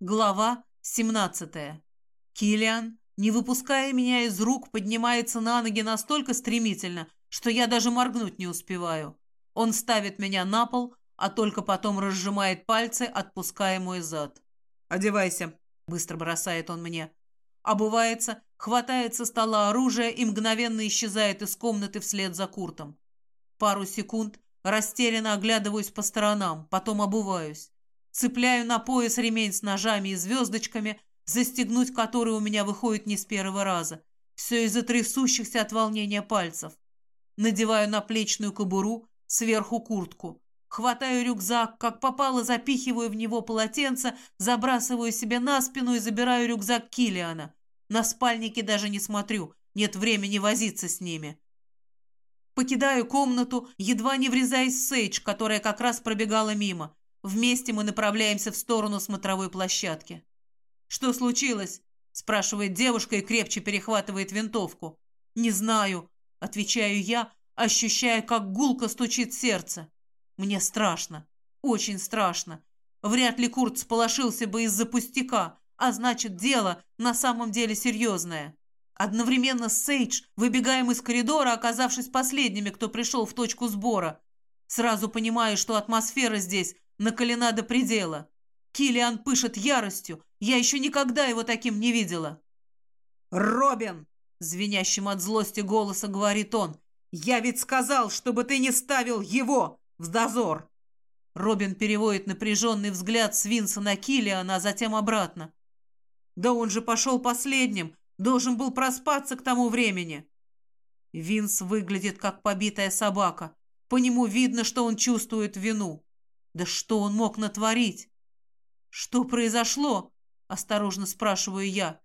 Глава 17. Килиан, не выпуская меня из рук, поднимается на ноги настолько стремительно, что я даже моргнуть не успеваю. Он ставит меня на пол, а только потом разжимает пальцы, отпуская мой зад. «Одевайся», — быстро бросает он мне. Обувается, хватает со стола оружие и мгновенно исчезает из комнаты вслед за Куртом. Пару секунд растерянно оглядываюсь по сторонам, потом обуваюсь. Цепляю на пояс ремень с ножами и звездочками, застегнуть который у меня выходит не с первого раза. Все из-за трясущихся от волнения пальцев. Надеваю наплечную кобуру, сверху куртку. Хватаю рюкзак, как попало, запихиваю в него полотенце, забрасываю себе на спину и забираю рюкзак Килиана. На спальники даже не смотрю, нет времени возиться с ними. Покидаю комнату, едва не врезаясь в Сейдж, которая как раз пробегала мимо. Вместе мы направляемся в сторону смотровой площадки. «Что случилось?» – спрашивает девушка и крепче перехватывает винтовку. «Не знаю», – отвечаю я, ощущая, как гулко стучит сердце. «Мне страшно, очень страшно. Вряд ли Курт сполошился бы из-за пустяка, а значит, дело на самом деле серьезное». Одновременно с Сейдж выбегаем из коридора, оказавшись последними, кто пришел в точку сбора. Сразу понимаю, что атмосфера здесь накалена до предела. Килиан пышет яростью. Я еще никогда его таким не видела. «Робин!» — звенящим от злости голоса говорит он. «Я ведь сказал, чтобы ты не ставил его в дозор!» Робин переводит напряженный взгляд с Винса на Килиана, а затем обратно. «Да он же пошел последним, должен был проспаться к тому времени!» Винс выглядит как побитая собака. По нему видно, что он чувствует вину. Да что он мог натворить? Что произошло? Осторожно спрашиваю я.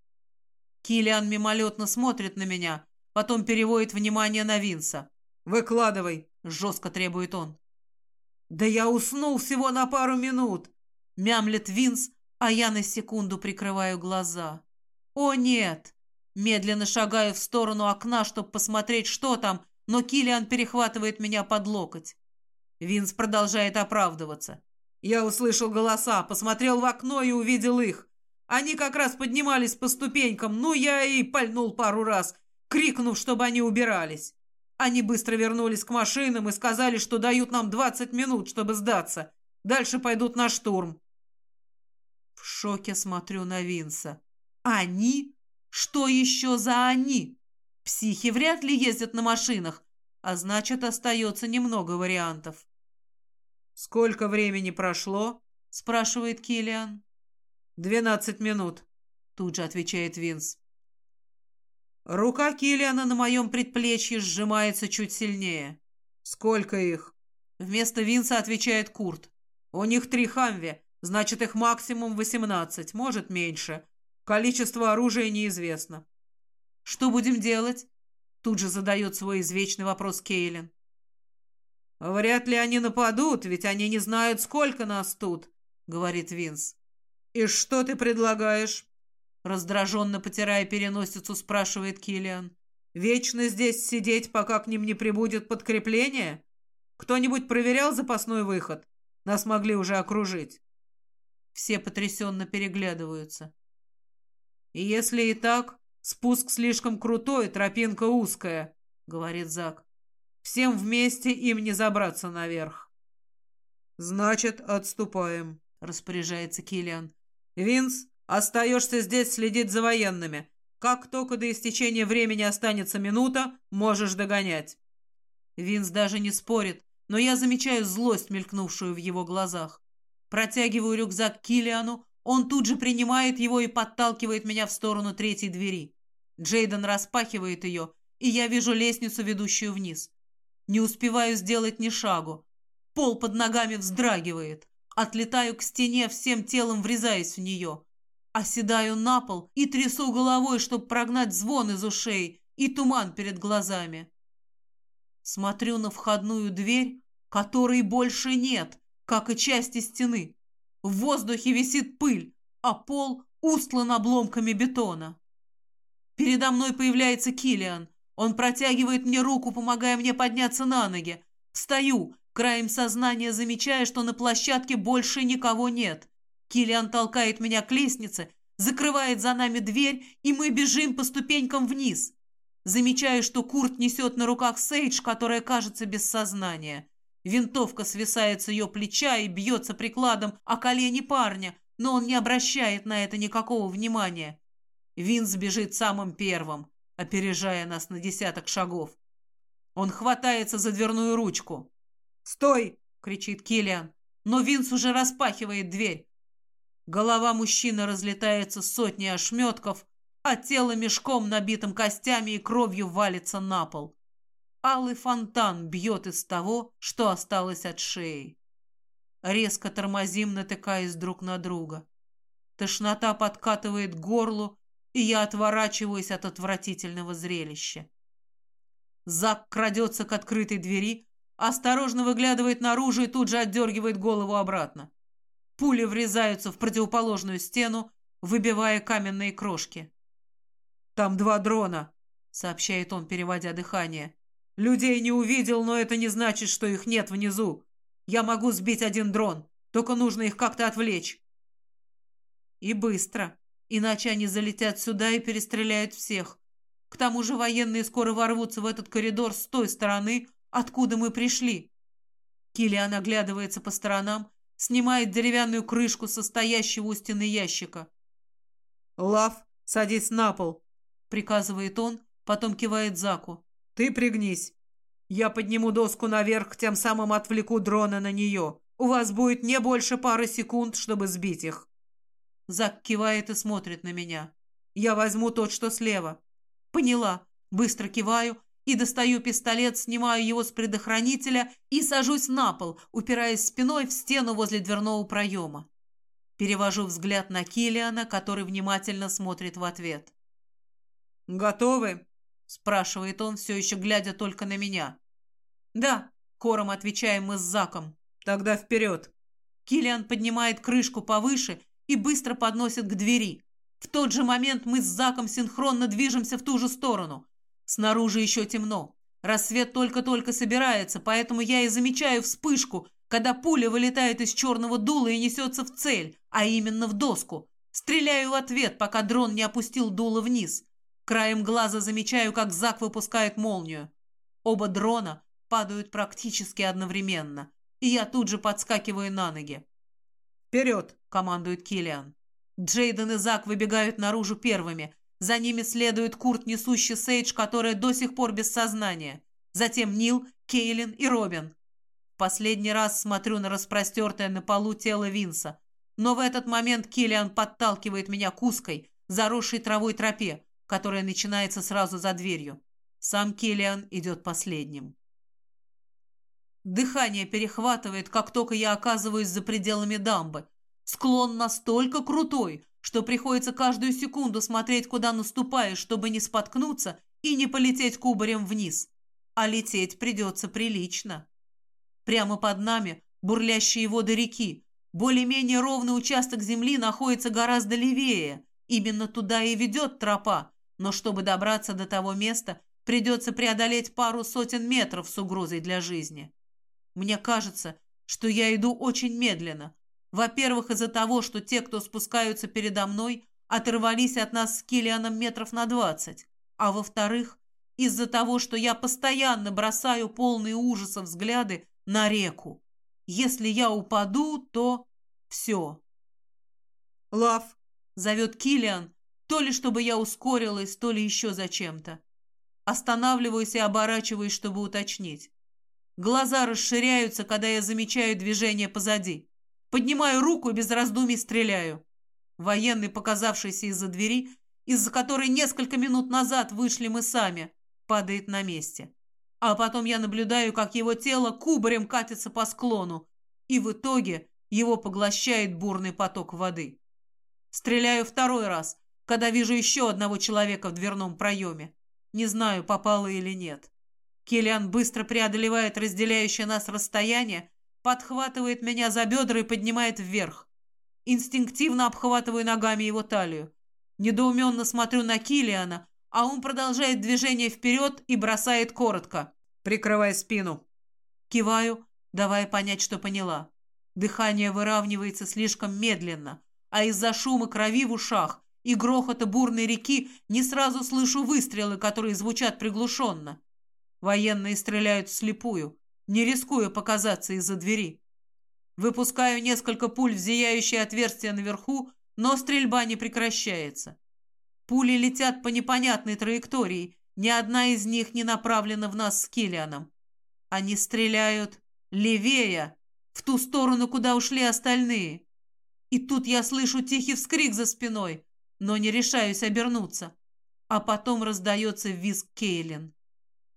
Килиан мимолетно смотрит на меня, потом переводит внимание на Винса. «Выкладывай!» – жестко требует он. «Да я уснул всего на пару минут!» – мямлет Винс, а я на секунду прикрываю глаза. «О, нет!» Медленно шагаю в сторону окна, чтобы посмотреть, что там, но Килиан перехватывает меня под локоть. Винс продолжает оправдываться. Я услышал голоса, посмотрел в окно и увидел их. Они как раз поднимались по ступенькам, ну я и пальнул пару раз, крикнув, чтобы они убирались. Они быстро вернулись к машинам и сказали, что дают нам 20 минут, чтобы сдаться. Дальше пойдут на штурм. В шоке смотрю на Винса. Они? Что еще за они? Психи вряд ли ездят на машинах, а значит, остается немного вариантов. «Сколько времени прошло?» – спрашивает Киллиан. «Двенадцать минут», – тут же отвечает Винс. Рука Киллиана на моем предплечье сжимается чуть сильнее. «Сколько их?» Вместо Винса отвечает Курт. «У них три хамви, значит, их максимум восемнадцать, может, меньше. Количество оружия неизвестно». «Что будем делать?» Тут же задает свой извечный вопрос Кейлин. «Вряд ли они нападут, ведь они не знают, сколько нас тут», — говорит Винс. «И что ты предлагаешь?» Раздраженно потирая переносицу, спрашивает Киллиан. «Вечно здесь сидеть, пока к ним не прибудет подкрепление? Кто-нибудь проверял запасной выход? Нас могли уже окружить». Все потрясенно переглядываются. «И если и так, спуск слишком крутой, тропинка узкая», — говорит Зак. Всем вместе им не забраться наверх. Значит, отступаем, распоряжается Килиан. Винс, остаешься здесь следить за военными. Как только до истечения времени останется минута, можешь догонять. Винс даже не спорит, но я замечаю злость, мелькнувшую в его глазах. Протягиваю рюкзак Килиану, он тут же принимает его и подталкивает меня в сторону третьей двери. Джейден распахивает ее, и я вижу лестницу, ведущую вниз. Не успеваю сделать ни шагу. Пол под ногами вздрагивает. Отлетаю к стене, всем телом врезаясь в нее. Оседаю на пол и трясу головой, чтобы прогнать звон из ушей и туман перед глазами. Смотрю на входную дверь, которой больше нет, как и части стены. В воздухе висит пыль, а пол устлан обломками бетона. Передо мной появляется Килиан. Он протягивает мне руку, помогая мне подняться на ноги. Встаю, краем сознания замечая, что на площадке больше никого нет. Киллиан толкает меня к лестнице, закрывает за нами дверь, и мы бежим по ступенькам вниз. Замечаю, что Курт несет на руках Сейдж, которая кажется без сознания. Винтовка свисает с ее плеча и бьется прикладом о колени парня, но он не обращает на это никакого внимания. Винс бежит самым первым, опережая нас на десяток шагов. Он хватается за дверную ручку. «Стой!» — кричит Киллиан, но Винс уже распахивает дверь. Голова мужчины разлетается сотней ошметков, а тело мешком, набитым костями и кровью, валится на пол. Алый фонтан бьет из того, что осталось от шеи. Резко тормозим, натыкаясь друг на друга. Тошнота подкатывает горлу, и я отворачиваюсь от отвратительного зрелища. Зак крадется к открытой двери, осторожно выглядывает наружу и тут же отдергивает голову обратно. Пули врезаются в противоположную стену, выбивая каменные крошки. «Там два дрона», — сообщает он, переводя дыхание. «Людей не увидел, но это не значит, что их нет внизу. Я могу сбить один дрон, только нужно их как-то отвлечь». И быстро, иначе они залетят сюда и перестреляют всех. К тому же военные скоро ворвутся в этот коридор с той стороны, откуда мы пришли. Килиан оглядывается по сторонам, снимает деревянную крышку состоящего у стены ящика. «Лав, садись на пол», — приказывает он, потом кивает Заку. «Ты пригнись. Я подниму доску наверх, тем самым отвлеку дрона на нее. У вас будет не больше пары секунд, чтобы сбить их». Зак кивает и смотрит на меня. «Я возьму тот, что слева». «Поняла». Быстро киваю и достаю пистолет, снимаю его с предохранителя и сажусь на пол, упираясь спиной в стену возле дверного проема. Перевожу взгляд на Килиана, который внимательно смотрит в ответ. «Готовы?» – спрашивает он, все еще глядя только на меня. «Да», – хором отвечаем мы с Заком. «Тогда вперед!» Килиан поднимает крышку повыше и быстро подносит к двери. В тот же момент мы с Заком синхронно движемся в ту же сторону. Снаружи еще темно. Рассвет только-только собирается, поэтому я и замечаю вспышку, когда пуля вылетает из черного дула и несется в цель, а именно в доску. Стреляю в ответ, пока дрон не опустил дуло вниз. Краем глаза замечаю, как Зак выпускает молнию. Оба дрона падают практически одновременно, и я тут же подскакиваю на ноги. «Вперед!» — командует Киллиан. Джейден и Зак выбегают наружу первыми, за ними следует Курт, несущий Сейдж, которая до сих пор без сознания. Затем Нил, Кейлин и Робин. Последний раз смотрю на распростертое на полу тело Винса. Но в этот момент Киллиан подталкивает меня к узкой, заросшей травой тропе, которая начинается сразу за дверью. Сам Киллиан идет последним. Дыхание перехватывает, как только я оказываюсь за пределами дамбы. Склон настолько крутой, что приходится каждую секунду смотреть, куда наступаешь, чтобы не споткнуться и не полететь кубарем вниз. А лететь придется прилично. Прямо под нами бурлящие воды реки. Более-менее ровный участок земли находится гораздо левее. Именно туда и ведет тропа. Но чтобы добраться до того места, придется преодолеть пару сотен метров с угрозой для жизни. Мне кажется, что я иду очень медленно, во-первых, из-за того, что те, кто спускаются передо мной, оторвались от нас с Киллианом метров на двадцать. А во-вторых, из-за того, что я постоянно бросаю полные ужаса взгляды на реку. Если я упаду, то все. «Лав!» — зовет Киллиан, то ли чтобы я ускорилась, то ли еще зачем-то. Останавливаюсь и оборачиваюсь, чтобы уточнить. Глаза расширяются, когда я замечаю движение позади. Поднимаю руку и без раздумий стреляю. Военный, показавшийся из-за двери, из-за которой несколько минут назад вышли мы сами, падает на месте. А потом я наблюдаю, как его тело кубарем катится по склону, и в итоге его поглощает бурный поток воды. Стреляю второй раз, когда вижу еще одного человека в дверном проеме. Не знаю, попало или нет. Киллиан быстро преодолевает разделяющее нас расстояние подхватывает меня за бедра и поднимает вверх. Инстинктивно обхватываю ногами его талию. Недоуменно смотрю на Килиана, а он продолжает движение вперед и бросает коротко. «Прикрывай спину». Киваю, давая понять, что поняла. Дыхание выравнивается слишком медленно, а из-за шума крови в ушах и грохота бурной реки не сразу слышу выстрелы, которые звучат приглушенно. Военные стреляют вслепую, не рискуя показаться из-за двери. Выпускаю несколько пуль в зияющее отверстие наверху, но стрельба не прекращается. Пули летят по непонятной траектории, ни одна из них не направлена в нас с Киллианом. Они стреляют левее, в ту сторону, куда ушли остальные. И тут я слышу тихий вскрик за спиной, но не решаюсь обернуться. А потом раздается визг Кейлин.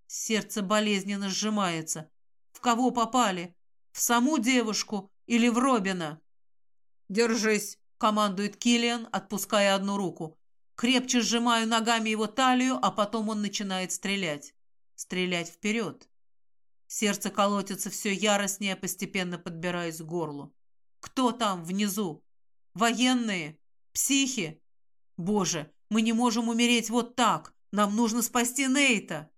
Сердце болезненно сжимается. В кого попали? В саму девушку или в Робина? «Держись!» — командует Киллиан, отпуская одну руку. Крепче сжимаю ногами его талию, а потом он начинает стрелять. Стрелять вперед. Сердце колотится все яростнее, постепенно подбираясь к горлу. Кто там внизу? Военные? Психи? Боже, мы не можем умереть вот так. Нам нужно спасти Нейта.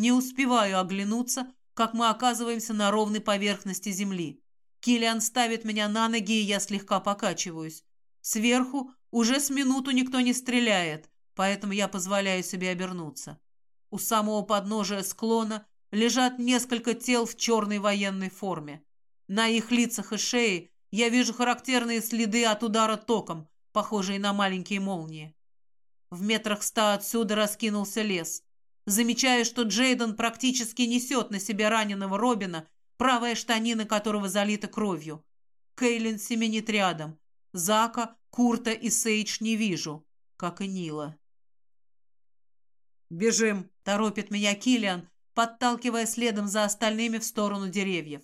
Не успеваю оглянуться, как мы оказываемся на ровной поверхности земли. Киллиан ставит меня на ноги, и я слегка покачиваюсь. Сверху уже с минуту никто не стреляет, поэтому я позволяю себе обернуться. У самого подножия склона лежат несколько тел в черной военной форме. На их лицах и шее я вижу характерные следы от удара током, похожие на маленькие молнии. В метрах ста отсюда раскинулся лес. Замечаю, что Джейден практически несет на себе раненого Робина, правая штанина которого залита кровью. Кейлин семенит рядом. Зака, Курта и Сейдж не вижу, как и Нила. «Бежим!» – торопит меня Киллиан, подталкивая следом за остальными в сторону деревьев.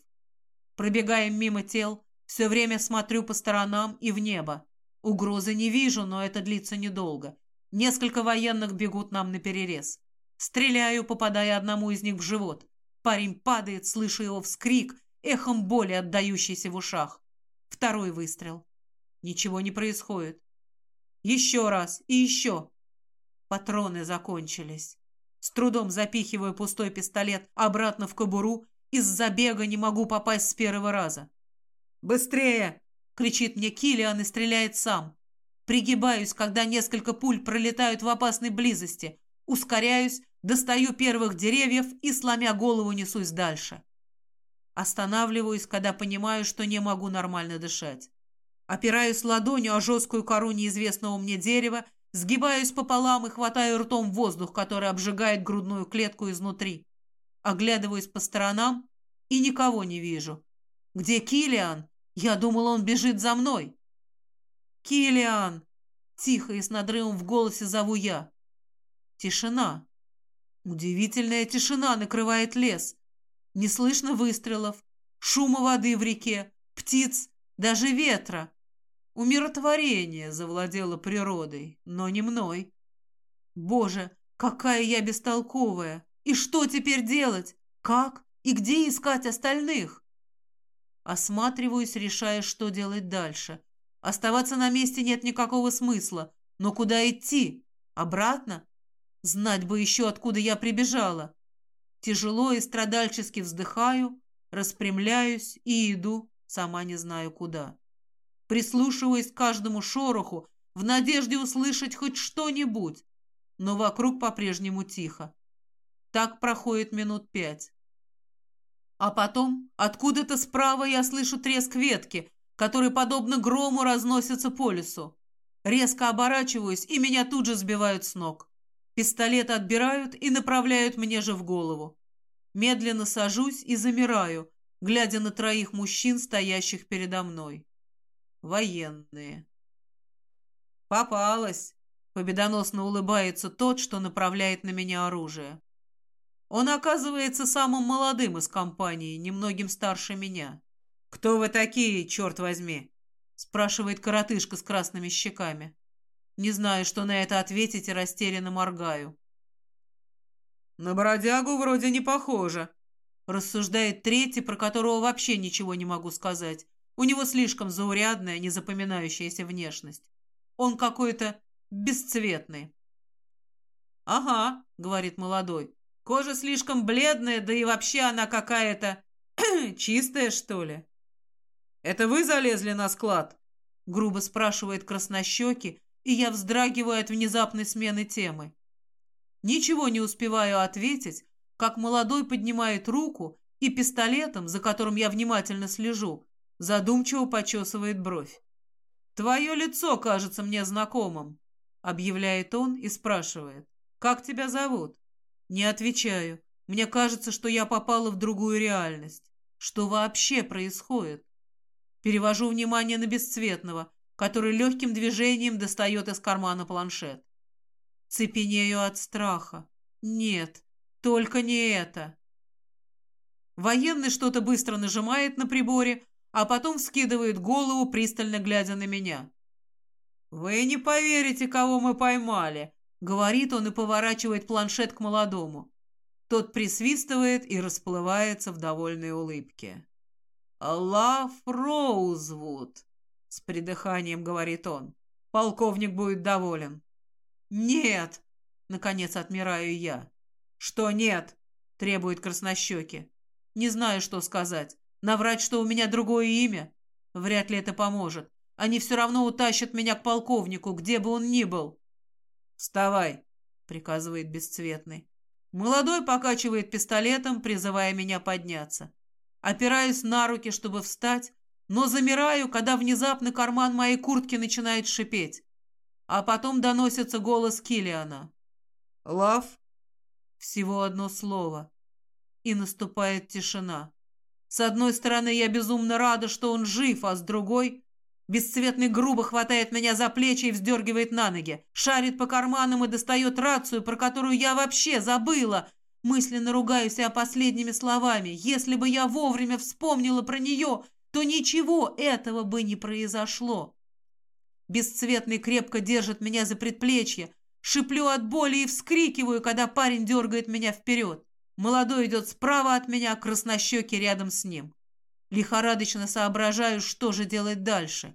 Пробегаем мимо тел, все время смотрю по сторонам и в небо. Угрозы не вижу, но это длится недолго. Несколько военных бегут нам на перерез. Стреляю, попадая одному из них в живот. Парень падает, слышу его вскрик, эхом боли, отдающийся в ушах. Второй выстрел. Ничего не происходит. Еще раз и еще. Патроны закончились. С трудом запихиваю пустой пистолет обратно в кобуру, из-за бега не могу попасть с первого раза. «Быстрее!» — кричит мне Киллиан и стреляет сам. Пригибаюсь, когда несколько пуль пролетают в опасной близости. Ускоряюсь, достаю первых деревьев и, сломя голову, несусь дальше. Останавливаюсь, когда понимаю, что не могу нормально дышать. Опираюсь ладонью о жесткую кору неизвестного мне дерева, сгибаюсь пополам и хватаю ртом воздух, который обжигает грудную клетку изнутри. Оглядываюсь по сторонам и никого не вижу. Где Килиан? Я думал, он бежит за мной. Килиан! Тихо и с надрывом в голосе зову я. Тишина. Удивительная тишина накрывает лес. Не слышно выстрелов, шума воды в реке, птиц, даже ветра. Умиротворение завладело природой, но не мной. Боже, какая я бестолковая! И что теперь делать? Как и где искать остальных? Осматриваюсь, решая, что делать дальше. Оставаться на месте нет никакого смысла. Но куда идти? Обратно? Знать бы еще, откуда я прибежала. Тяжело и страдальчески вздыхаю, распрямляюсь и иду, сама не знаю куда прислушиваясь к каждому шороху, в надежде услышать хоть что-нибудь, но вокруг по-прежнему тихо. Так проходит минут пять. А потом откуда-то справа я слышу треск ветки, который, подобно грому, разносится по лесу. Резко оборачиваюсь, и меня тут же сбивают с ног. Пистолет отбирают и направляют мне же в голову. Медленно сажусь и замираю, глядя на троих мужчин, стоящих передо мной военные. «Попалась!» — победоносно улыбается тот, что направляет на меня оружие. Он оказывается самым молодым из компании, немногим старше меня. «Кто вы такие, черт возьми?» — спрашивает коротышка с красными щеками. Не знаю, что на это ответить и растерянно моргаю. «На бродягу вроде не похоже», — рассуждает третий, про которого вообще ничего не могу сказать. У него слишком заурядная, незапоминающаяся внешность. Он какой-то бесцветный. «Ага», — говорит молодой, — «кожа слишком бледная, да и вообще она какая-то чистая, что ли?» «Это вы залезли на склад?» грубо спрашивает краснощекий, и я вздрагиваю от внезапной смены темы. Ничего не успеваю ответить, как молодой поднимает руку и пистолетом, за которым я внимательно слежу, задумчиво почесывает бровь. «Твое лицо кажется мне знакомым», — объявляет он и спрашивает. «Как тебя зовут?» Не отвечаю. Мне кажется, что я попала в другую реальность. Что вообще происходит? Перевожу внимание на бесцветного, который легким движением достает из кармана планшет. Цепенею от страха. Нет, только не это. Военный что-то быстро нажимает на приборе, а потом вскидывает голову, пристально глядя на меня. «Вы не поверите, кого мы поймали», — говорит он и поворачивает планшет к молодому. Тот присвистывает и расплывается в довольной улыбке. «Лав Роузвуд», — с придыханием говорит он. «Полковник будет доволен». «Нет!» — наконец отмираю я. «Что нет?» — требует краснощеки. «Не знаю, что сказать. Наврать, что у меня другое имя? Вряд ли это поможет. Они все равно утащат меня к полковнику, где бы он ни был». «Вставай!» — приказывает бесцветный. Молодой покачивает пистолетом, призывая меня подняться. Опираюсь на руки, чтобы встать, но замираю, когда внезапно карман моей куртки начинает шипеть. А потом доносится голос Килиана. «Лав?» Всего одно слово. И наступает тишина. С одной стороны, я безумно рада, что он жив, а с другой... Бесцветный грубо хватает меня за плечи и вздергивает на ноги. Шарит по карманам и достает рацию, про которую я вообще забыла. Мысленно ругаюсь себя последними словами. Если бы я вовремя вспомнила про нее, то ничего этого бы не произошло. Бесцветный крепко держит меня за предплечье. Шиплю от боли и вскрикиваю, когда парень дергает меня вперед. Молодой идет справа от меня, краснощекий рядом с ним. Лихорадочно соображаю, что же делать дальше.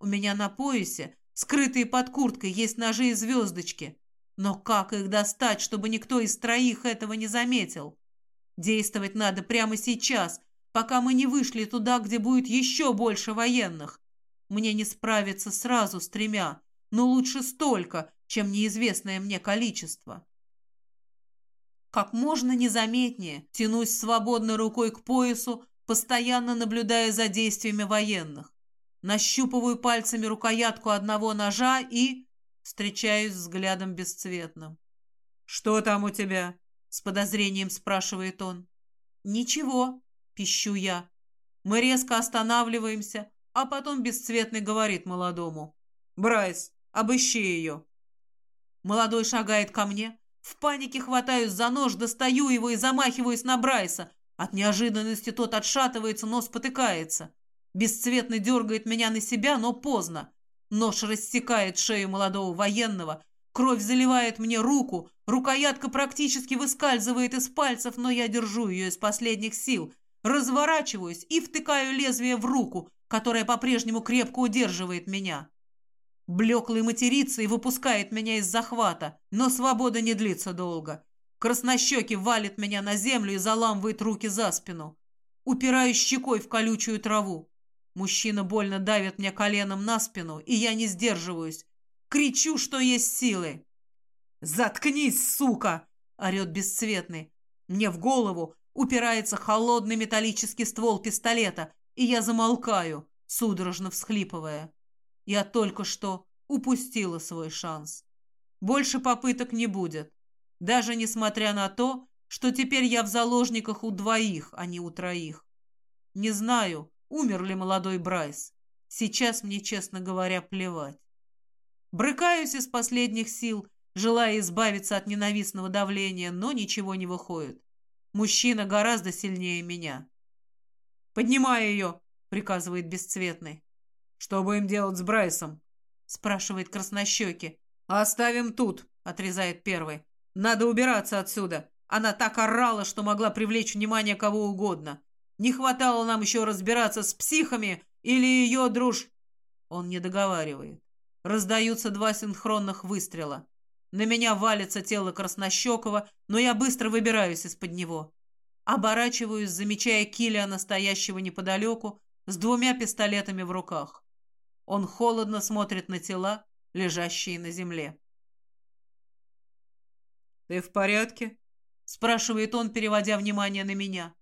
У меня на поясе, скрытые под курткой, есть ножи и звездочки. Но как их достать, чтобы никто из троих этого не заметил? Действовать надо прямо сейчас, пока мы не вышли туда, где будет еще больше военных. Мне не справиться сразу с тремя, но лучше столько, чем неизвестное мне количество. Как можно незаметнее тянусь свободной рукой к поясу, постоянно наблюдая за действиями военных. Нащупываю пальцами рукоятку одного ножа и... Встречаюсь взглядом бесцветным. «Что там у тебя?» — с подозрением спрашивает он. «Ничего», — пищу я. Мы резко останавливаемся, а потом бесцветный говорит молодому. «Брайс, обыщи ее». Молодой шагает ко мне. В панике хватаюсь за нож, достаю его и замахиваюсь на Брайса. От неожиданности тот отшатывается, но спотыкается. Бесцветный дергает меня на себя, но поздно. Нож рассекает шею молодого военного, кровь заливает мне руку, рукоятка практически выскальзывает из пальцев, но я держу ее из последних сил, разворачиваюсь и втыкаю лезвие в руку, которая по-прежнему крепко удерживает меня. Блеклый матерится и выпускает меня из захвата, но свобода не длится долго. Краснощекий валит меня на землю и заламывает руки за спину. Упираюсь щекой в колючую траву. Мужчина больно давит мне коленом на спину, и я не сдерживаюсь. Кричу, что есть силы. «Заткнись, сука!» — орет бесцветный. Мне в голову упирается холодный металлический ствол пистолета, и я замолкаю, судорожно всхлипывая. Я только что упустила свой шанс. Больше попыток не будет даже несмотря на то, что теперь я в заложниках у двоих, а не у троих. Не знаю, умер ли молодой Брайс. Сейчас мне, честно говоря, плевать. Брыкаюсь из последних сил, желая избавиться от ненавистного давления, но ничего не выходит. Мужчина гораздо сильнее меня. «Поднимай ее!» — приказывает бесцветный. «Что будем делать с Брайсом?» — спрашивает краснощеки. «Оставим тут», — отрезает первый. Надо убираться отсюда. Она так орала, что могла привлечь внимание кого угодно. Не хватало нам еще разбираться с психами или ее друж... Он не договаривает. Раздаются два синхронных выстрела. На меня валится тело Краснощекова, но я быстро выбираюсь из-под него. Оборачиваюсь, замечая Килия, настоящего неподалеку, с двумя пистолетами в руках. Он холодно смотрит на тела, лежащие на земле. «Ты в порядке?» — спрашивает он, переводя внимание на меня.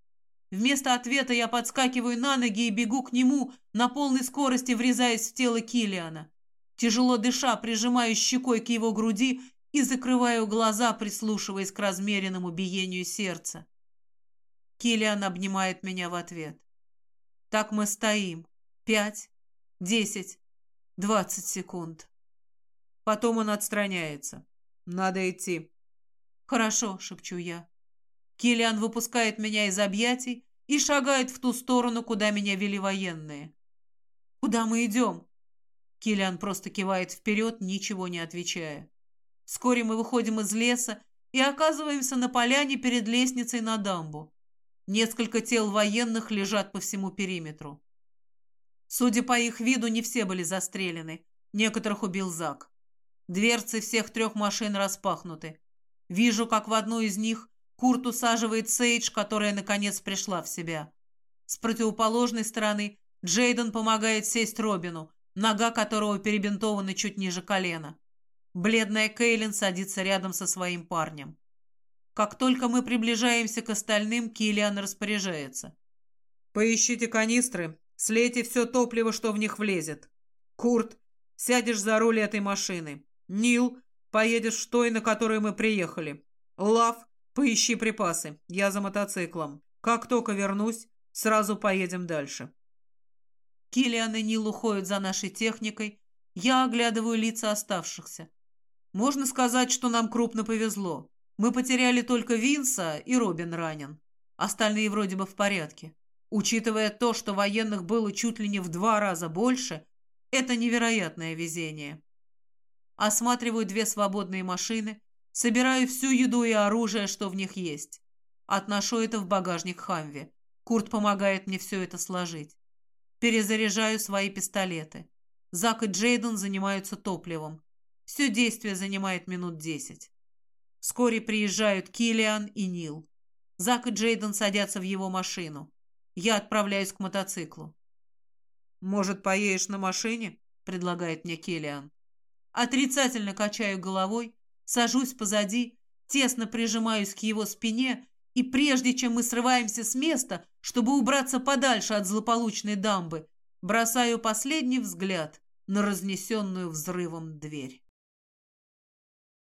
Вместо ответа я подскакиваю на ноги и бегу к нему, на полной скорости врезаясь в тело Килиана. Тяжело дыша, прижимаю щекой к его груди и закрываю глаза, прислушиваясь к размеренному биению сердца. Килиан обнимает меня в ответ. Так мы стоим. Пять, десять, двадцать секунд. Потом он отстраняется. Надо идти. «Хорошо», — шепчу я. Килиан выпускает меня из объятий и шагает в ту сторону, куда меня вели военные. «Куда мы идем?» Килиан просто кивает вперед, ничего не отвечая. Вскоре мы выходим из леса и оказываемся на поляне перед лестницей на дамбу. Несколько тел военных лежат по всему периметру. Судя по их виду, не все были застрелены. Некоторых убил Зак. Дверцы всех трех машин распахнуты. Вижу, как в одну из них Курт усаживает Сейдж, которая наконец пришла в себя. С противоположной стороны Джейден помогает сесть Робину, нога которого перебинтована чуть ниже колена. Бледная Кейлин садится рядом со своим парнем. Как только мы приближаемся к остальным, Киллиан распоряжается. «Поищите канистры, слейте все топливо, что в них влезет. Курт, сядешь за руль этой машины. Нил, поедешь в той, на которой мы приехали. Лав, Поищи припасы. Я за мотоциклом. Как только вернусь, сразу поедем дальше. Киллиан и Нил уходят за нашей техникой. Я оглядываю лица оставшихся. Можно сказать, что нам крупно повезло. Мы потеряли только Винса, и Робин ранен. Остальные вроде бы в порядке. Учитывая то, что военных было чуть ли не в два раза больше, это невероятное везение. Осматриваю две свободные машины, Собираю всю еду и оружие, что в них есть. Отношу это в багажник Хамви. Курт помогает мне все это сложить. Перезаряжаю свои пистолеты. Зак и Джейден занимаются топливом. Все действие занимает минут десять. Вскоре приезжают Килиан и Нил. Зак и Джейден садятся в его машину. Я отправляюсь к мотоциклу. «Может, поедешь на машине?» – предлагает мне Килиан. Отрицательно качаю головой Сажусь позади, тесно прижимаюсь к его спине, и прежде чем мы срываемся с места, чтобы убраться подальше от злополучной дамбы, бросаю последний взгляд на разнесенную взрывом дверь.